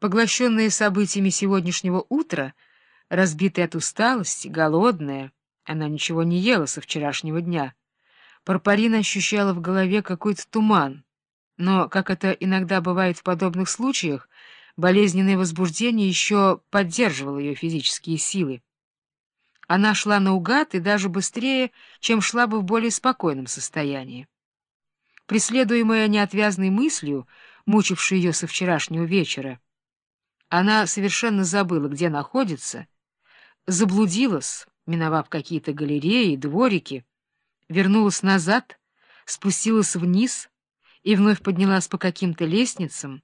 Поглощенная событиями сегодняшнего утра, разбитая от усталости, голодная, она ничего не ела со вчерашнего дня, Парпарина ощущала в голове какой-то туман, но, как это иногда бывает в подобных случаях, болезненное возбуждение еще поддерживало ее физические силы. Она шла наугад и даже быстрее, чем шла бы в более спокойном состоянии. Преследуемая неотвязной мыслью, мучившей ее со вчерашнего вечера, она совершенно забыла, где находится, заблудилась, миновав какие-то галереи, дворики, вернулась назад, спустилась вниз и вновь поднялась по каким-то лестницам,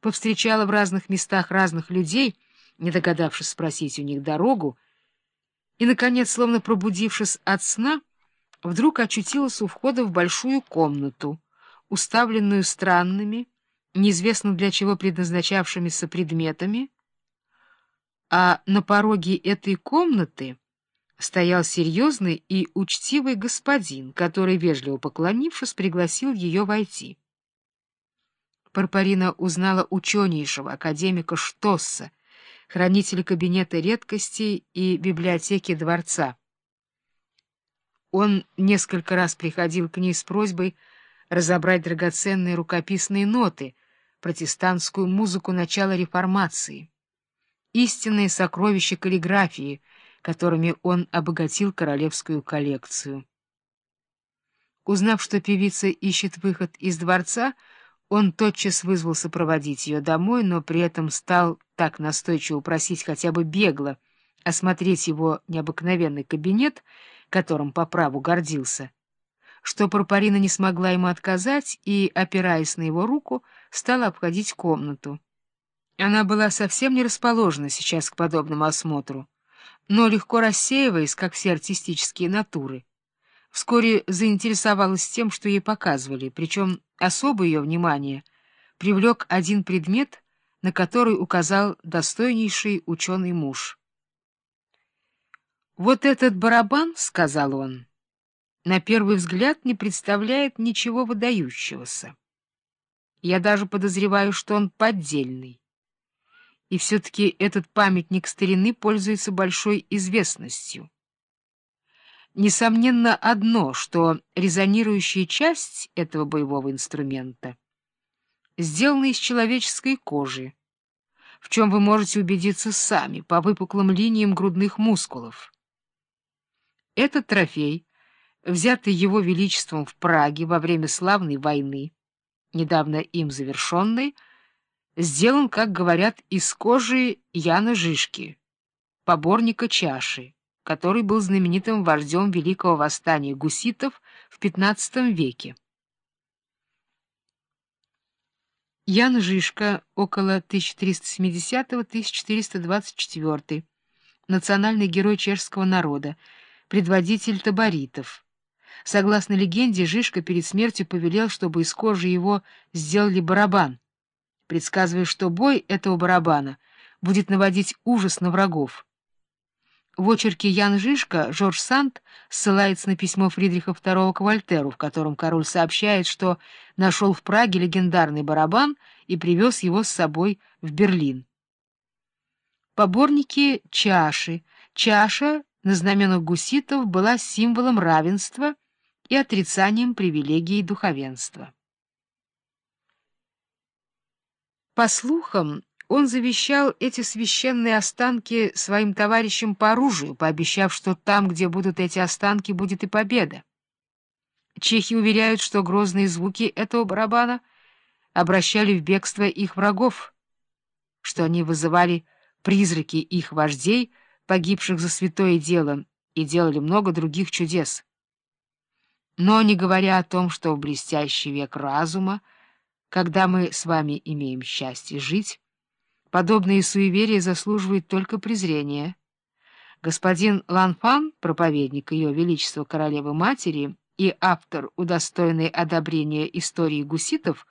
повстречала в разных местах разных людей, не догадавшись спросить у них дорогу, и, наконец, словно пробудившись от сна, вдруг очутилась у входа в большую комнату, уставленную странными, неизвестно для чего предназначавшимися предметами, а на пороге этой комнаты стоял серьезный и учтивый господин, который, вежливо поклонившись, пригласил ее войти. Парпарина узнала ученейшего академика Штосса, хранителя кабинета редкостей и библиотеки дворца. Он несколько раз приходил к ней с просьбой разобрать драгоценные рукописные ноты, протестантскую музыку начала реформации, истинные сокровища каллиграфии — которыми он обогатил королевскую коллекцию. Узнав, что певица ищет выход из дворца, он тотчас вызвался проводить ее домой, но при этом стал так настойчиво просить хотя бы бегло осмотреть его необыкновенный кабинет, которым по праву гордился, что Парпарина не смогла ему отказать и, опираясь на его руку, стала обходить комнату. Она была совсем не расположена сейчас к подобному осмотру но легко рассеиваясь, как все артистические натуры. Вскоре заинтересовалась тем, что ей показывали, причем особое ее внимание привлек один предмет, на который указал достойнейший ученый муж. «Вот этот барабан, — сказал он, — на первый взгляд не представляет ничего выдающегося. Я даже подозреваю, что он поддельный и все-таки этот памятник старины пользуется большой известностью. Несомненно одно, что резонирующая часть этого боевого инструмента сделана из человеческой кожи, в чем вы можете убедиться сами по выпуклым линиям грудных мускулов. Этот трофей, взятый его величеством в Праге во время славной войны, недавно им завершенной, сделан, как говорят, из кожи Яна Жишки, поборника чаши, который был знаменитым вождем Великого восстания гуситов в XV веке. Ян Жишка, около 1370-1424, национальный герой чешского народа, предводитель таборитов. Согласно легенде, Жишка перед смертью повелел, чтобы из кожи его сделали барабан — предсказывая, что бой этого барабана будет наводить ужас на врагов. В очерке Ян Жишка Жорж Санд ссылается на письмо Фридриха II к Вольтеру, в котором король сообщает, что нашел в Праге легендарный барабан и привез его с собой в Берлин. Поборники чаши. Чаша на знаменах гуситов была символом равенства и отрицанием привилегий духовенства. По слухам, он завещал эти священные останки своим товарищам по оружию, пообещав, что там, где будут эти останки, будет и победа. Чехи уверяют, что грозные звуки этого барабана обращали в бегство их врагов, что они вызывали призраки их вождей, погибших за святое дело, и делали много других чудес. Но не говоря о том, что в блестящий век разума когда мы с вами имеем счастье жить, подобные суеверия заслуживают только презрения. Господин Ланфан, проповедник Ее Величества Королевы-Матери и автор, удостоенный одобрения истории гуситов,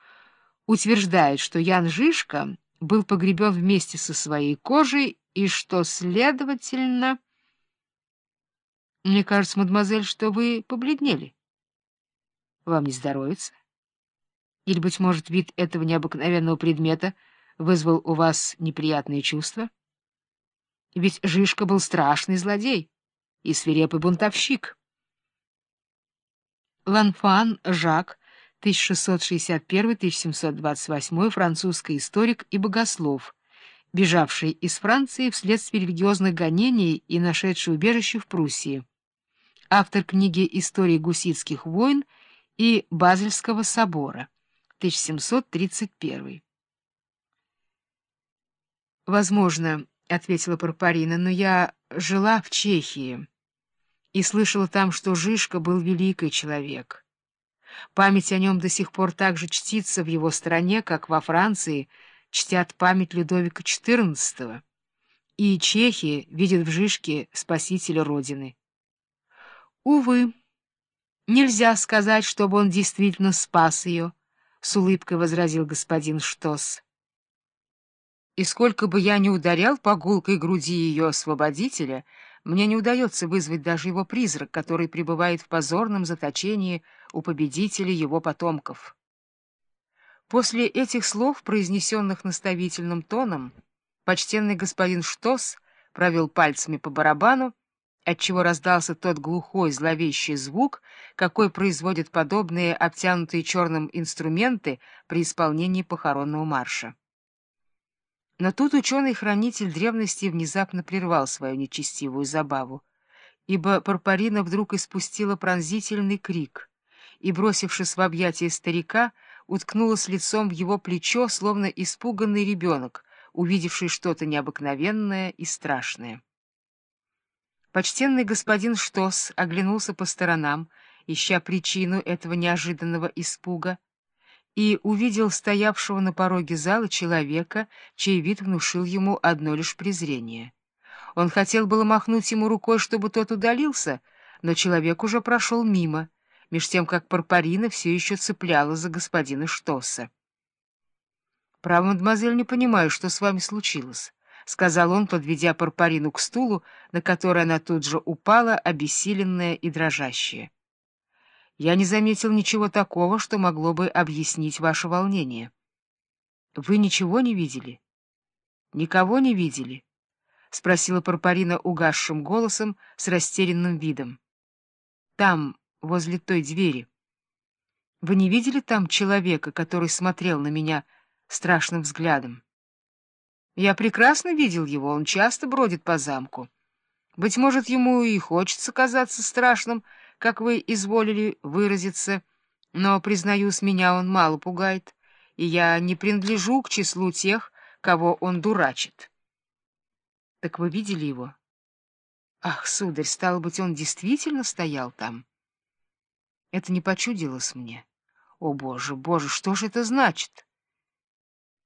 утверждает, что Ян Жишка был погребен вместе со своей кожей и что, следовательно... Мне кажется, мадемуазель, что вы побледнели. Вам не здоровится? Или, быть может, вид этого необыкновенного предмета вызвал у вас неприятные чувства? Ведь Жишка был страшный злодей и свирепый бунтовщик. Ланфан Жак, 1661-1728, французский историк и богослов, бежавший из Франции вследствие религиозных гонений и нашедший убежище в Пруссии. Автор книги «История гуситских войн» и Базельского собора, 1731. «Возможно, — ответила Парпарина, — но я жила в Чехии и слышала там, что Жишка был великий человек. Память о нем до сих пор так же чтится в его стране, как во Франции чтят память Людовика XIV, и чехи видят в Жишке спасителя Родины. Увы, нельзя сказать, чтобы он действительно спас ее, — с улыбкой возразил господин Штос. И сколько бы я ни ударял по гулкой груди ее освободителя, мне не удается вызвать даже его призрак, который пребывает в позорном заточении у победителей его потомков. После этих слов, произнесенных наставительным тоном, почтенный господин Штос провел пальцами по барабану, отчего раздался тот глухой зловещий звук, какой производят подобные обтянутые черным инструменты при исполнении похоронного марша. Но тут ученый-хранитель древности внезапно прервал свою нечестивую забаву, ибо Парпарина вдруг испустила пронзительный крик и, бросившись в объятия старика, уткнулась лицом в его плечо, словно испуганный ребенок, увидевший что-то необыкновенное и страшное. Почтенный господин Штос оглянулся по сторонам, ища причину этого неожиданного испуга, и увидел стоявшего на пороге зала человека, чей вид внушил ему одно лишь презрение. Он хотел было махнуть ему рукой, чтобы тот удалился, но человек уже прошел мимо, меж тем как Парпарина все еще цепляла за господина Штоса. — Право, мадемуазель, не понимаю, что с вами случилось, — сказал он, подведя Парпарину к стулу, на который она тут же упала, обессиленная и дрожащая. Я не заметил ничего такого, что могло бы объяснить ваше волнение. Вы ничего не видели? Никого не видели? — спросила Парпарина угасшим голосом с растерянным видом. — Там, возле той двери. Вы не видели там человека, который смотрел на меня страшным взглядом? Я прекрасно видел его, он часто бродит по замку. Быть может, ему и хочется казаться страшным, — как вы изволили выразиться, но, признаюсь, меня он мало пугает, и я не принадлежу к числу тех, кого он дурачит. — Так вы видели его? — Ах, сударь, стало быть, он действительно стоял там? Это не почудилось мне. О, Боже, Боже, что же это значит?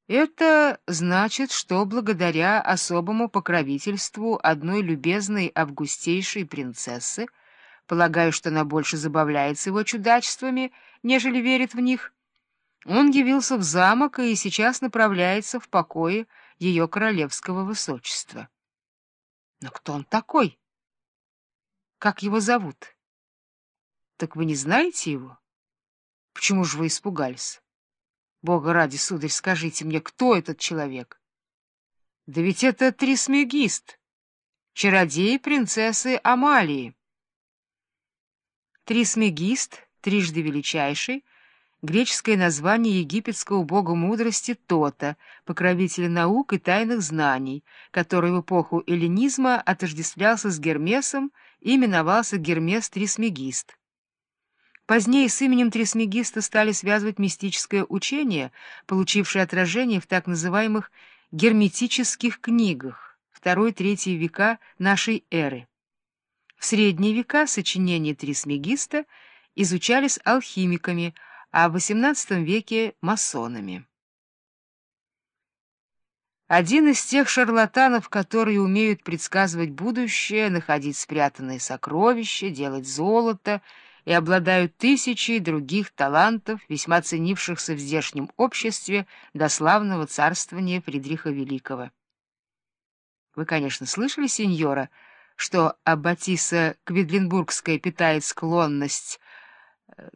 Это значит, что благодаря особому покровительству одной любезной августейшей принцессы полагаю, что она больше забавляется его чудачествами, нежели верит в них. Он явился в замок и сейчас направляется в покое ее королевского высочества. Но кто он такой? Как его зовут? Так вы не знаете его? Почему же вы испугались? Бога ради, сударь, скажите мне, кто этот человек? Да ведь это Трисмегист, чародей принцессы Амалии. Трисмегист, трижды величайший, греческое название египетского бога мудрости Тота, покровителя наук и тайных знаний, который в эпоху эллинизма отождествлялся с Гермесом и именовался Гермес Трисмегист. Позднее с именем Трисмегиста стали связывать мистическое учение, получившее отражение в так называемых герметических книгах II-III века нашей эры. В средние века сочинения Трисмегиста изучались алхимиками, а в XVIII веке — масонами. Один из тех шарлатанов, которые умеют предсказывать будущее, находить спрятанные сокровища, делать золото и обладают тысячей других талантов, весьма ценившихся в здешнем обществе до славного царствования Фридриха Великого. Вы, конечно, слышали, сеньора, — что Аббатиса Кведлинбургская питает склонность... Э,